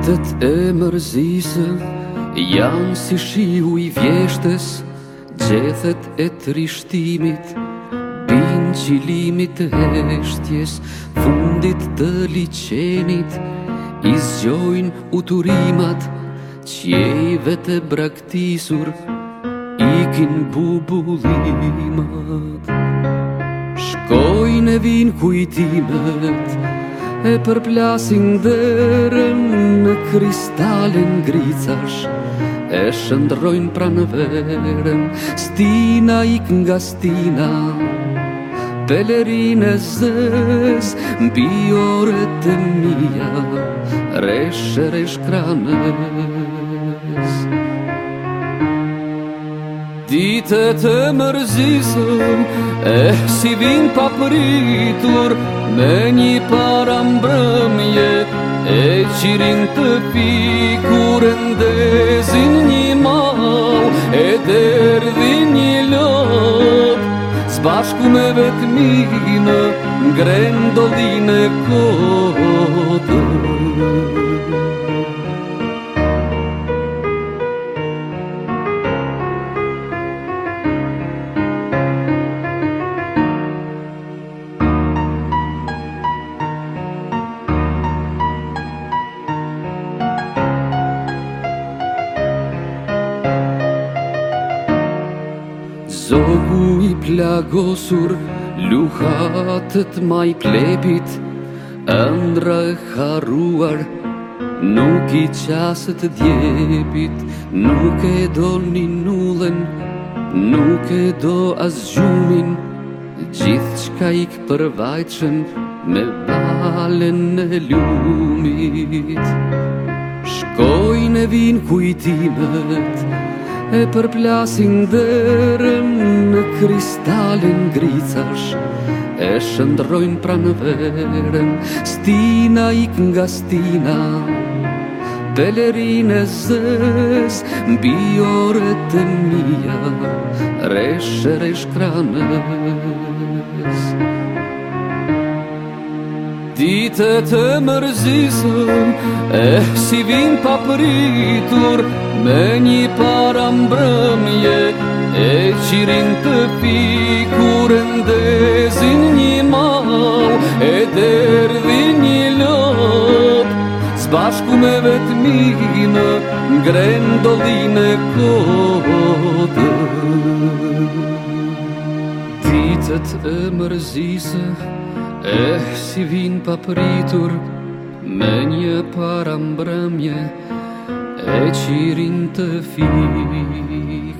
Ditët e mërzisë janë si shiu i vjeshtes Gjethet e trishtimit Bin qilimit e heshtjes Fundit të licenit izgjojnë uturimat Qjejve të braktisur ikin bubulimat Shkojnë e vinë kujtimet kujtimet E përplasin dherën në kristalin gricash E shëndrojnë pra në verën Stina ik nga stina Pelerin e zës, Bi ore të mija Reshe reshkranës Thank you. Dite të mërzisëm, e eh, si vin papritur Me një para e eh, qirin të pikur E ndezin një mal, e derdhin një lop Zbashku me vetë minë, ngrendodhin e kodë Zogu i plagosur, luhatët maj klepit ëndrë e haruar, nuk i qasët djepit, nuk e do një nullën, nuk e do asgjumin, gjithë qka i këpërvajqën me balen e lumit. Shkojnë e vinë kujtimet, e përplasin dërën në kristalin gricash e shëndrojnë pranë verën stina ik nga stina e zës mbi oret e mija reshe resh Thank you. Ditët e mërzisëm E si vinë papritur Me një para mbrëmje E qirin të pikur E ndezin një malë E derdi një lopë Zbashku me vetëminë Në e kodë Ditët e mërzisëm Eh, si vin papritur me një parambrëmje E qirin të fik